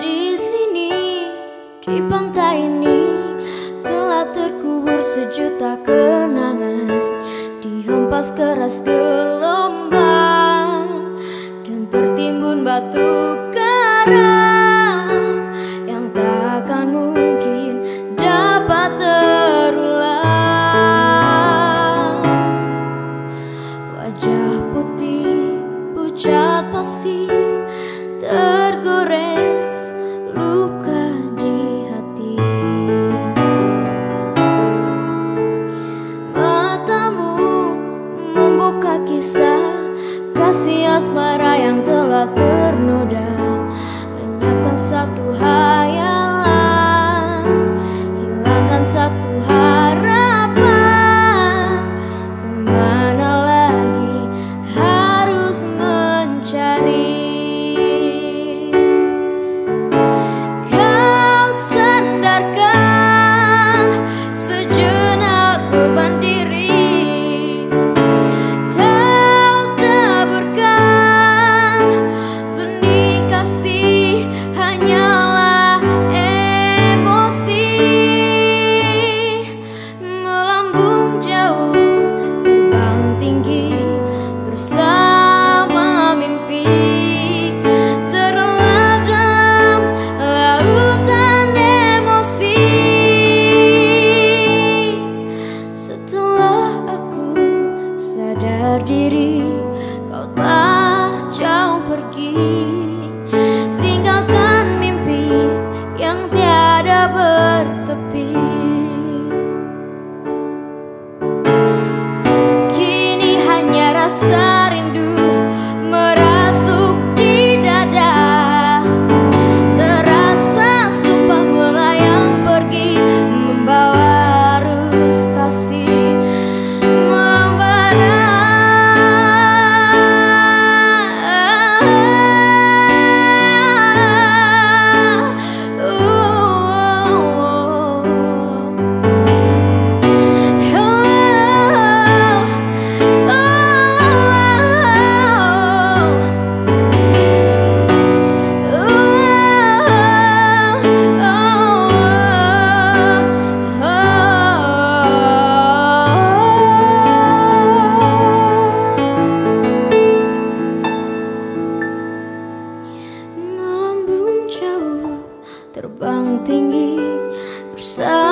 Di sini, di pantai ini Telah terkubur sejuta kenangan. Dihempas keras gelombang Dan tertimbun batu karang. kisah Kasih asmara yang telah ternoda. Lenyapkan satu hayat. sorry terbang tinggi bersama.